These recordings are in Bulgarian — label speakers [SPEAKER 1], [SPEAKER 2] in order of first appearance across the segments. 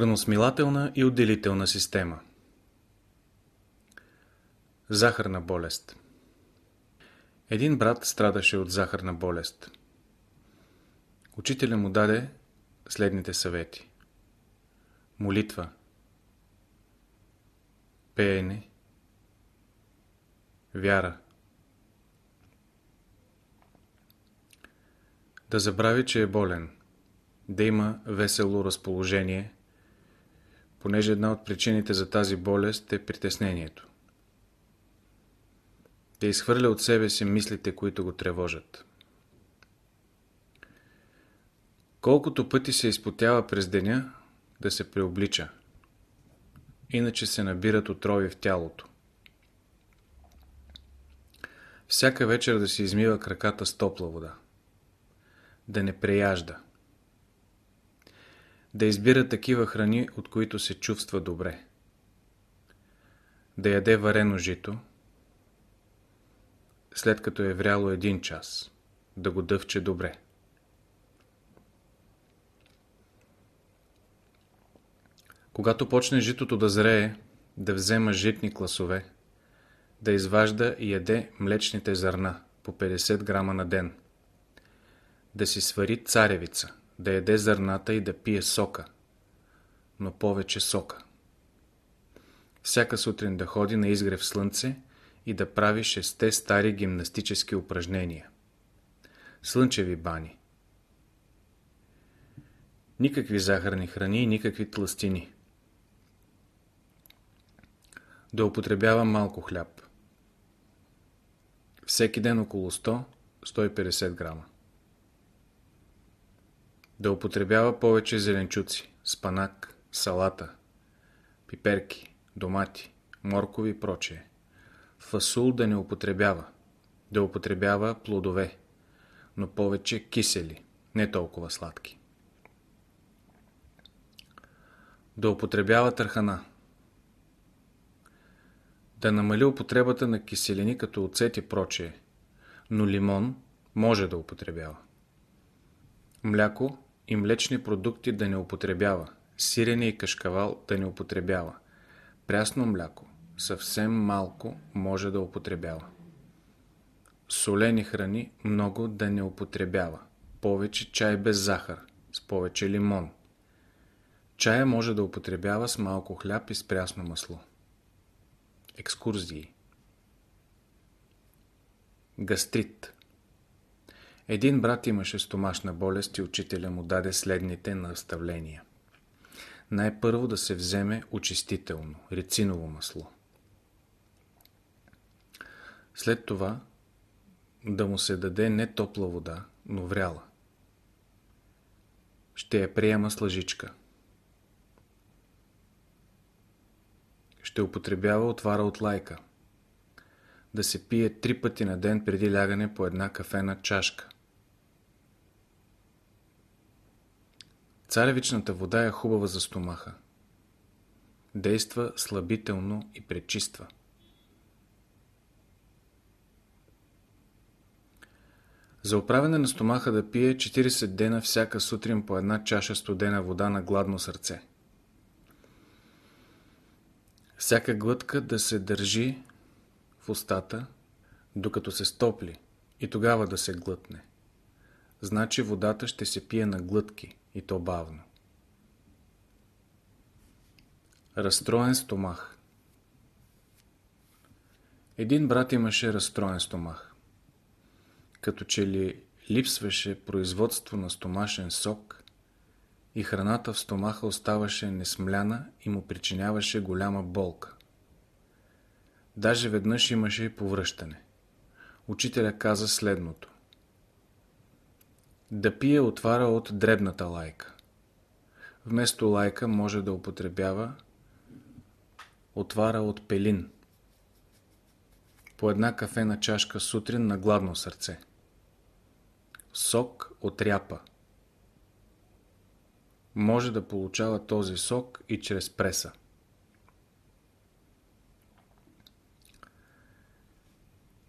[SPEAKER 1] Храносмилателна и отделителна система Захарна болест Един брат страдаше от захарна болест. Учителя му даде следните съвети. Молитва Пеене Вяра Да забрави, че е болен. Да има весело разположение, понеже една от причините за тази болест е притеснението. Да изхвърля от себе си мислите, които го тревожат. Колкото пъти се изпотява през деня, да се преоблича. Иначе се набират отрови в тялото. Всяка вечер да се измива краката с топла вода да не преяжда. Да избира такива храни, от които се чувства добре. Да яде варено жито, след като е вряло един час, да го дъвче добре. Когато почне житото да зрее, да взема житни класове, да изважда и яде млечните зърна по 50 грама на ден – да си свари царевица, да яде зърната и да пие сока, но повече сока. Всяка сутрин да ходи на изгрев слънце и да прави шесте стари гимнастически упражнения. Слънчеви бани. Никакви захарни храни и никакви тластини. Да употребява малко хляб. Всеки ден около 100-150 грама. Да употребява повече зеленчуци, спанак, салата, пиперки, домати, моркови и прочее. Фасул да не употребява. Да употребява плодове, но повече кисели, не толкова сладки. Да употребява търхана. Да намали употребата на киселини като оцет и прочее, но лимон може да употребява. Мляко и млечни продукти да не употребява, сирене и кашкавал да не употребява, прясно мляко съвсем малко може да употребява. Солени храни много да не употребява, повече чай без захар, с повече лимон. Чая може да употребява с малко хляб и с прясно масло. Екскурзии Гастрит един брат имаше стомашна болест и учителя му даде следните наставления. Най-първо да се вземе очистително, рециново масло. След това да му се даде не топла вода, но вряла. Ще я приема с лъжичка. Ще употребява отвара от лайка. Да се пие три пъти на ден преди лягане по една кафена чашка. Царевичната вода е хубава за стомаха. Действа слабително и пречиства. За оправяне на стомаха да пие 40 дена всяка сутрин по една чаша студена вода на гладно сърце. Всяка глътка да се държи в устата, докато се стопли и тогава да се глътне. Значи водата ще се пие на глътки – и то бавно. Разстроен стомах Един брат имаше разстроен стомах. Като че ли липсваше производство на стомашен сок и храната в стомаха оставаше несмляна и му причиняваше голяма болка. Даже веднъж имаше и повръщане. Учителя каза следното. Да пие отвара от дребната лайка. Вместо лайка може да употребява отвара от пелин. По една кафена чашка сутрин на гладно сърце. Сок от ряпа. Може да получава този сок и чрез преса.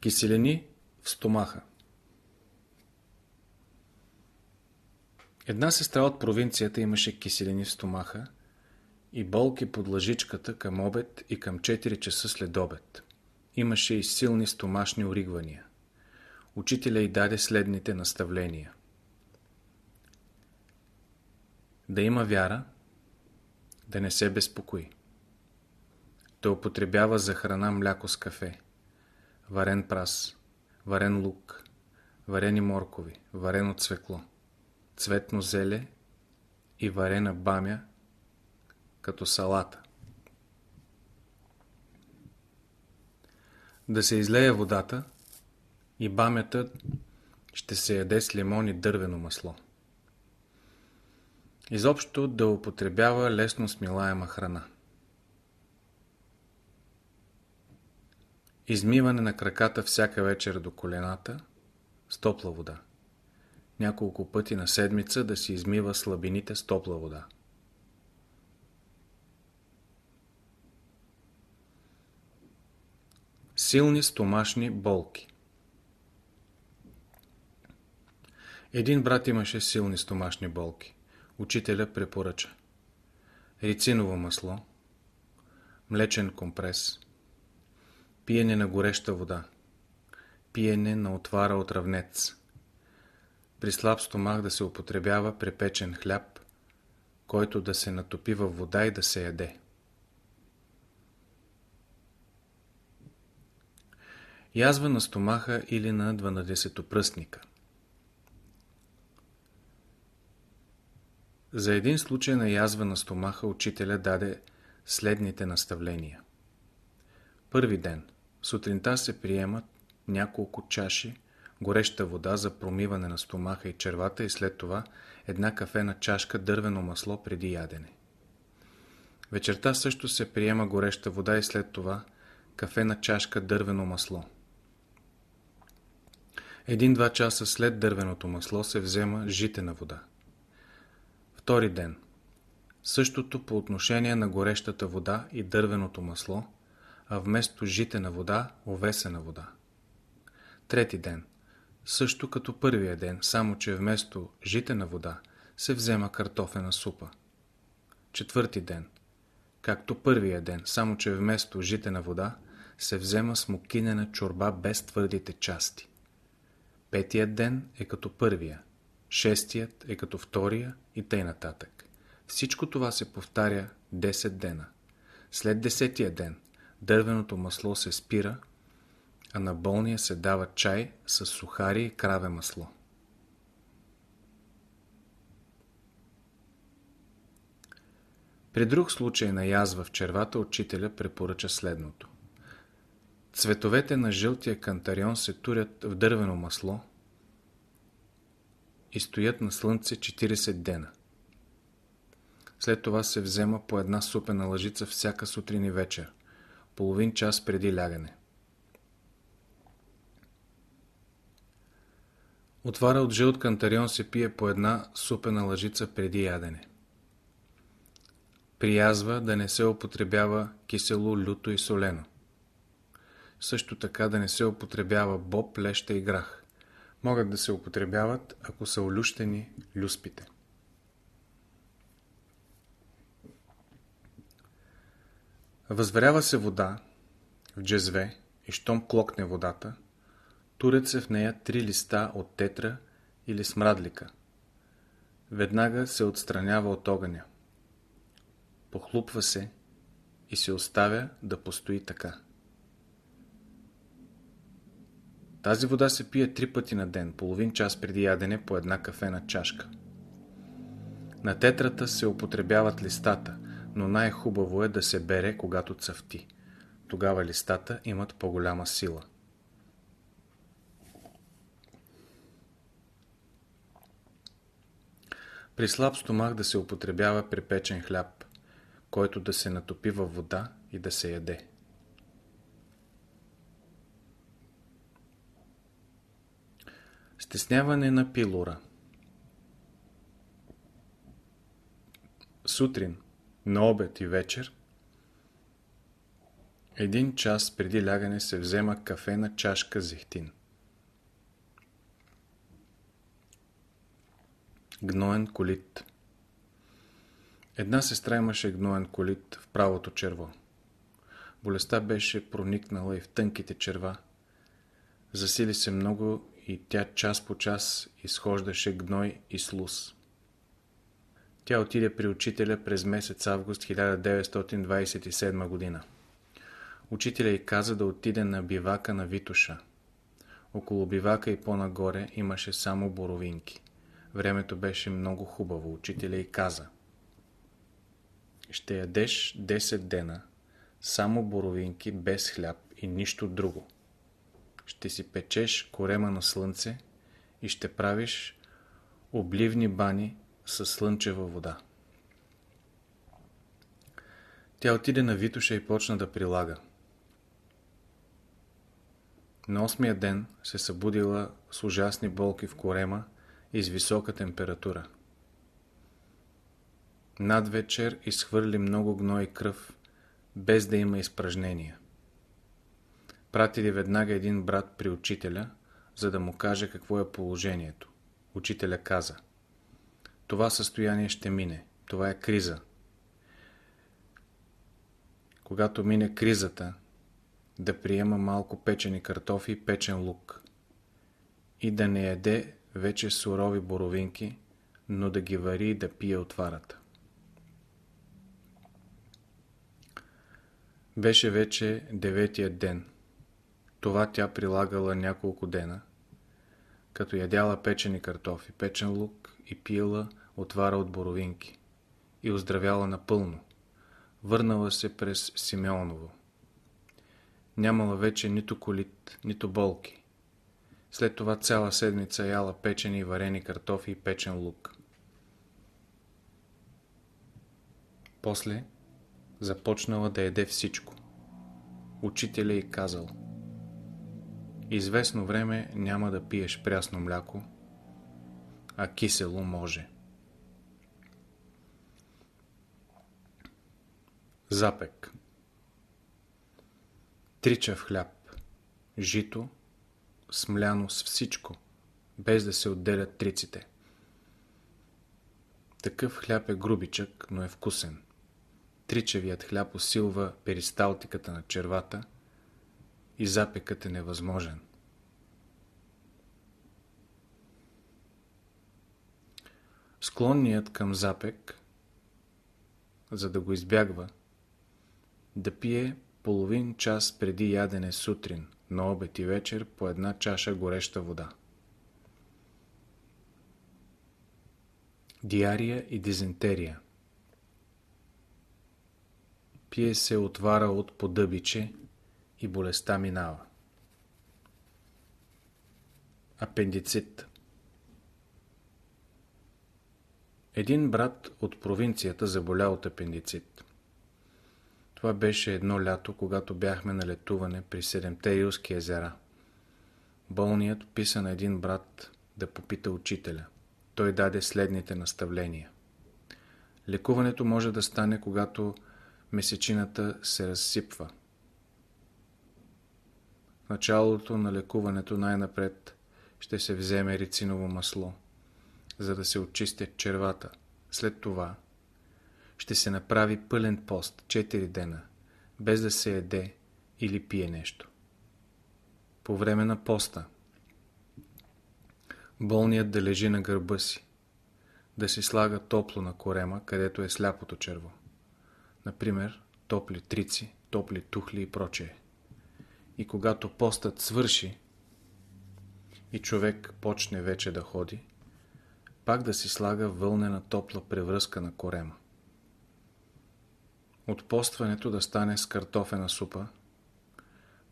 [SPEAKER 1] Киселени в стомаха. Една сестра от провинцията имаше киселини в стомаха и болки под лъжичката към обед и към 4 часа след обед. Имаше и силни стомашни оригвания. Учителя й даде следните наставления. Да има вяра, да не се безпокои. Да употребява за храна мляко с кафе, варен прас, варен лук, варени моркови, варено цвекло, цветно зеле и варена бамя като салата. Да се излее водата и бамята ще се яде с лимон и дървено масло. Изобщо да употребява лесно смилаема храна. Измиване на краката всяка вечер до колената с топла вода. Няколко пъти на седмица да си измива слабините с топла вода. Силни стомашни болки Един брат имаше силни стомашни болки. Учителя препоръча рициново масло, млечен компрес, пиене на гореща вода, пиене на отвара от равнец, при слаб стомах да се употребява препечен хляб, който да се натопи във вода и да се яде. Язва на стомаха или на 12-пръстника. За един случай на язва на стомаха учителя даде следните наставления. Първи ден. Сутринта се приемат няколко чаши гореща вода за промиване на стомаха и червата и след това една кафена чашка дървено масло преди ядене. Вечерта също се приема гореща вода и след това кафена чашка дървено масло. Един-два часа след дървеното масло се взема житена вода. Втори ден. Същото по отношение на горещата вода и дървеното масло, а вместо житена вода, овесена вода. Трети ден. Също като първия ден, само че вместо житена вода се взема картофена супа. Четвърти ден. Както първия ден, само че вместо житена вода се взема смокинена чорба без твърдите части. Петият ден е като първия, шестият е като втория и тъй нататък. Всичко това се повтаря 10 дена. След десетия ден дървеното масло се спира, а на болния се дава чай с сухари и краве масло. При друг случай на язва в червата учителя препоръча следното. Цветовете на жълтия кантарион се турят в дървено масло и стоят на слънце 40 дена. След това се взема по една супена лъжица всяка сутрин и вечер, половин час преди лягане. Отвара от жълт кантарион се пие по една супена лъжица преди ядене. Приязва да не се употребява кисело, люто и солено. Също така да не се употребява боб, леща и грах. Могат да се употребяват, ако са олющени люспите. Възварява се вода в джезве и щом клокне водата, турят се в нея три листа от тетра или смрадлика. Веднага се отстранява от огъня. Похлупва се и се оставя да постои така. Тази вода се пие три пъти на ден, половин час преди ядене по една кафена чашка. На тетрата се употребяват листата, но най-хубаво е да се бере, когато цъфти. Тогава листата имат по-голяма сила. При слаб стомах да се употребява припечен хляб, който да се натопи във вода и да се яде. Стесняване на пилора Сутрин, на обед и вечер един час преди лягане се взема кафена чашка зехтин. Гноен колит Една сестра имаше гноен колит в правото черво. Болестта беше проникнала и в тънките черва. Засили се много и тя час по час изхождаше гной и слус. Тя отиде при учителя през месец август 1927 година. Учителя й каза да отиде на бивака на Витуша. Около бивака и по-нагоре имаше само боровинки. Времето беше много хубаво. Учителя й каза Ще ядеш 10 дена само боровинки без хляб и нищо друго. Ще си печеш корема на слънце и ще правиш обливни бани със слънчева вода. Тя отиде на Витуша и почна да прилага. На осмия ден се събудила с ужасни болки в корема и с висока температура. Над вечер изхвърли много гной и кръв, без да има изпражнения. Пратили веднага един брат при учителя, за да му каже какво е положението. Учителя каза Това състояние ще мине. Това е криза. Когато мине кризата, да приема малко печени картофи и печен лук и да не яде вече сурови боровинки, но да ги вари и да пие отварата. Беше вече деветия ден. Това тя прилагала няколко дена, като ядяла печени картофи, печен лук и пиела отвара от боровинки и оздравяла напълно. Върнала се през Симеоново. Нямала вече нито колит, нито болки. След това цяла седмица яла печени и варени картофи и печен лук. После започнала да еде всичко. Учителя й казал Известно време няма да пиеш прясно мляко, а кисело може. Запек Тричав хляб, жито, смляно с всичко, без да се отделят триците. Такъв хляб е грубичък, но е вкусен. Тричевият хляб усилва перисталтиката на червата и запекът е невъзможен. Склонният към запек, за да го избягва, да пие половин час преди ядене сутрин, на обед и вечер по една чаша гореща вода. Диария и дизентерия Пие се отвара от подъбиче и болестта минава. Апендицит Един брат от провинцията заболя от апендицит. Това беше едно лято, когато бяхме на летуване при Седемте Илски езера. Болният писа на един брат да попита учителя. Той даде следните наставления. Лекуването може да стане, когато месечината се разсипва. В началото на лекуването най-напред ще се вземе рициново масло, за да се очистят червата. След това ще се направи пълен пост 4 дена, без да се еде или пие нещо. По време на поста болният да лежи на гърба си, да си слага топло на корема, където е сляпото черво. Например, топли трици, топли тухли и прочее. И когато постът свърши и човек почне вече да ходи, пак да си слага вълнена топла превръзка на корема от постването да стане с картофена супа,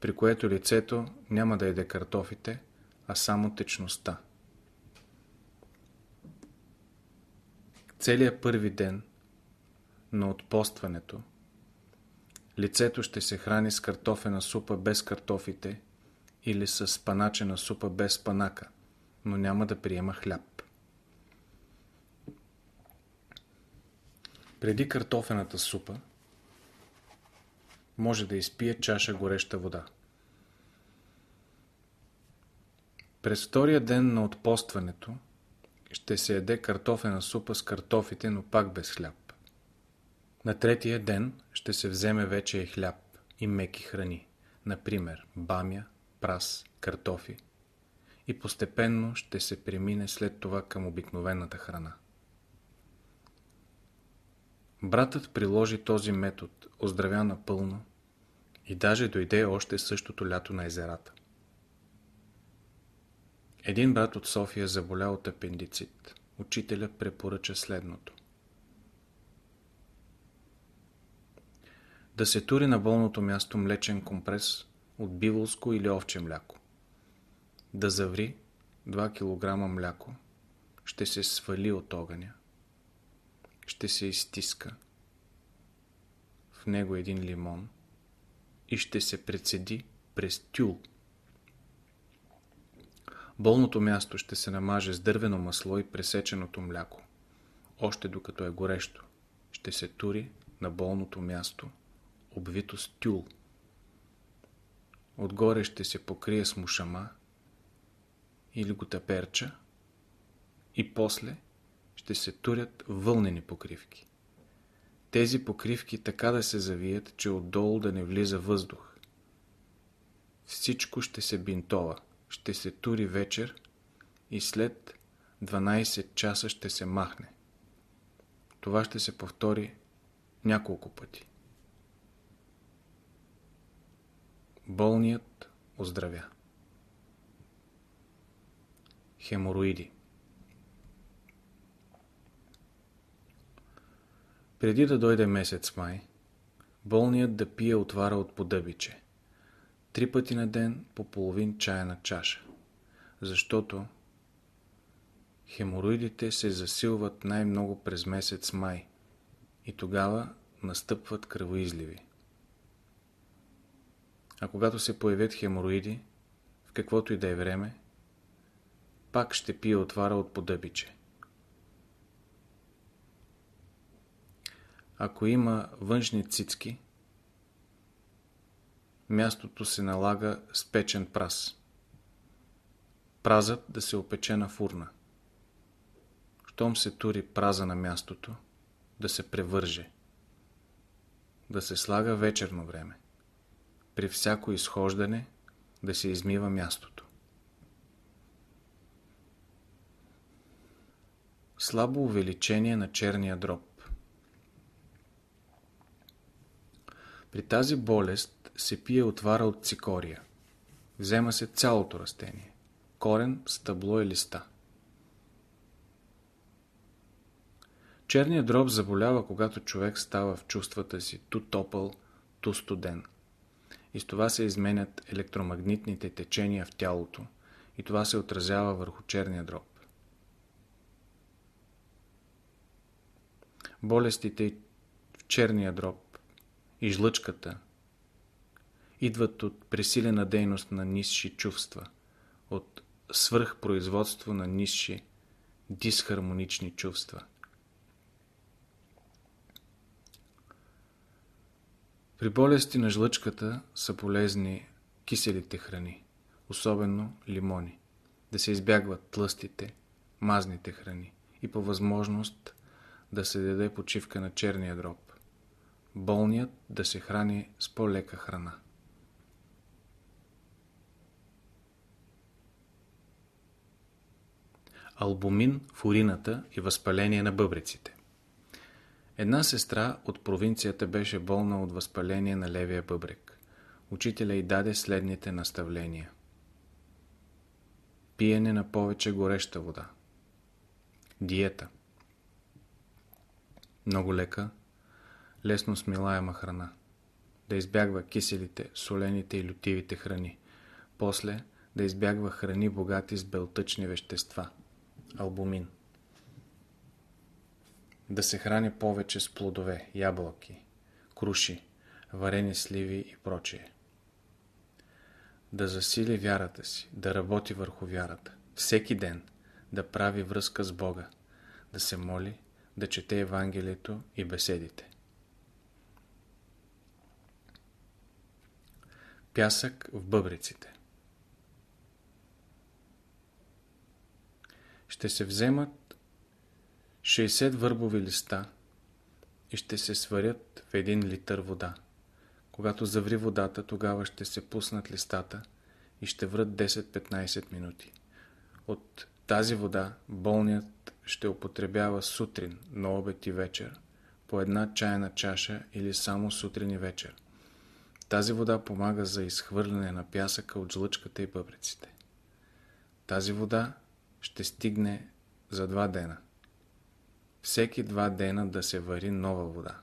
[SPEAKER 1] при което лицето няма да еде картофите, а само течността. Целият първи ден на отпостването лицето ще се храни с картофена супа без картофите или с паначена супа без панака, но няма да приема хляб. Преди картофената супа може да изпие чаша гореща вода. През втория ден на отпостването ще се яде картофена супа с картофите, но пак без хляб. На третия ден ще се вземе вече хляб и меки храни, например бамя, прас, картофи и постепенно ще се премине след това към обикновената храна. Братът приложи този метод, оздравя напълно и даже дойде още същото лято на езерата. Един брат от София заболя от апендицит. Учителя препоръча следното. Да се тури на болното място млечен компрес от биволско или овче мляко. Да заври 2 кг мляко. Ще се свали от огъня. Ще се изтиска. В него един лимон. И ще се прецеди през тюл. Болното място ще се намаже с дървено масло и пресеченото мляко. Още докато е горещо, ще се тури на болното място, обвито с тюл. Отгоре ще се покрие с мушама или готаперча и после ще се турят вълнени покривки. Тези покривки така да се завият, че отдолу да не влиза въздух. Всичко ще се бинтова – ще се тури вечер и след 12 часа ще се махне. Това ще се повтори няколко пъти. Болният оздравя. Хемороиди Преди да дойде месец май, болният да пие отвара от подъбиче – три пъти на ден по половин чайна чаша, защото хемороидите се засилват най-много през месец май и тогава настъпват кръвоизливи. А когато се появят хемороиди, в каквото и да е време, пак ще пие отвара от подъбиче. Ако има външни цицки, мястото се налага с печен праз. Празът да се опече на фурна. Щом се тури праза на мястото, да се превърже. Да се слага вечерно време. При всяко изхождане да се измива мястото. Слабо увеличение на черния дроб. При тази болест се пие отвара от цикория. Взема се цялото растение. Корен, стъбло и листа. Черният дроб заболява, когато човек става в чувствата си ту топъл, ту студен. И с това се изменят електромагнитните течения в тялото и това се отразява върху черния дроб. Болестите в черния дроб и жлъчката идват от пресилена дейност на нисши чувства, от свръхпроизводство на нисши дисхармонични чувства. При болести на жлъчката са полезни киселите храни, особено лимони, да се избягват тлъстите, мазните храни и по възможност да се даде почивка на черния дроб. Болният да се храни с по-лека храна. албумин в урината и възпаление на бъбреците. Една сестра от провинцията беше болна от възпаление на левия бъбрек. Учителя й даде следните наставления. Пиене на повече гореща вода. Диета. Много лека, лесно смилаема храна. Да избягва киселите, солените и лютивите храни. После да избягва храни богати с белтъчни вещества – албумин. Да се храни повече с плодове, ябълки, круши, варени сливи и прочие. Да засили вярата си, да работи върху вярата. Всеки ден да прави връзка с Бога, да се моли, да чете Евангелието и беседите. Пясък в бъбриците ще се вземат 60 върбови листа и ще се сварят в един литър вода. Когато заври водата, тогава ще се пуснат листата и ще врат 10-15 минути. От тази вода болният ще употребява сутрин, на обед и вечер, по една чайна чаша или само сутрин и вечер. Тази вода помага за изхвърляне на пясъка от жлъчката и бъбреците. Тази вода ще стигне за два дена. Всеки два дена да се вари нова вода.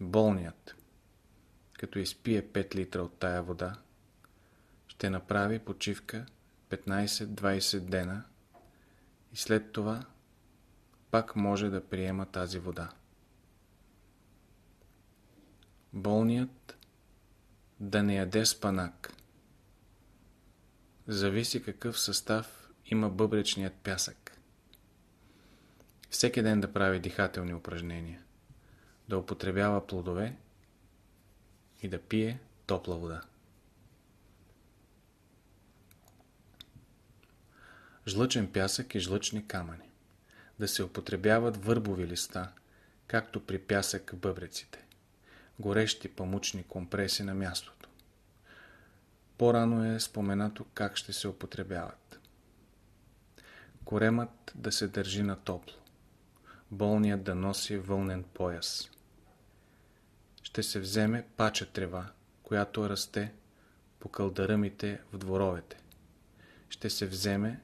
[SPEAKER 1] Болният, като изпие 5 литра от тая вода, ще направи почивка 15-20 дена и след това пак може да приема тази вода. Болният да не яде спанак. Зависи какъв състав има бъбречният пясък. Всеки ден да прави дихателни упражнения, да употребява плодове и да пие топла вода. Жлъчен пясък и жлъчни камъни. Да се употребяват върбови листа, както при пясък в бъбреците. Горещи памучни компреси на мястото. По-рано е споменато как ще се употребяват. Коремът да се държи на топло. Болният да носи вълнен пояс. Ще се вземе пача трева, която расте по кълдаръмите в дворовете. Ще се вземе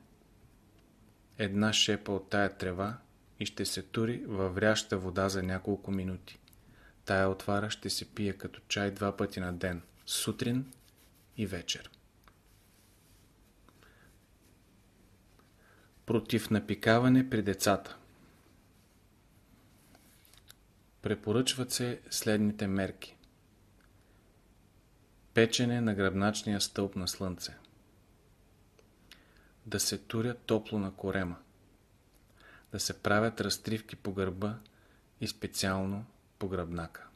[SPEAKER 1] една шепа от тая трева и ще се тури във вряща вода за няколко минути. Тая отвара ще се пие като чай два пъти на ден, сутрин и вечер. Против напикаване при децата Препоръчват се следните мерки. Печене на гръбначния стълб на слънце. Да се туря топло на корема. Да се правят разтривки по гърба и специално по гръбнака.